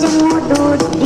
jengudut di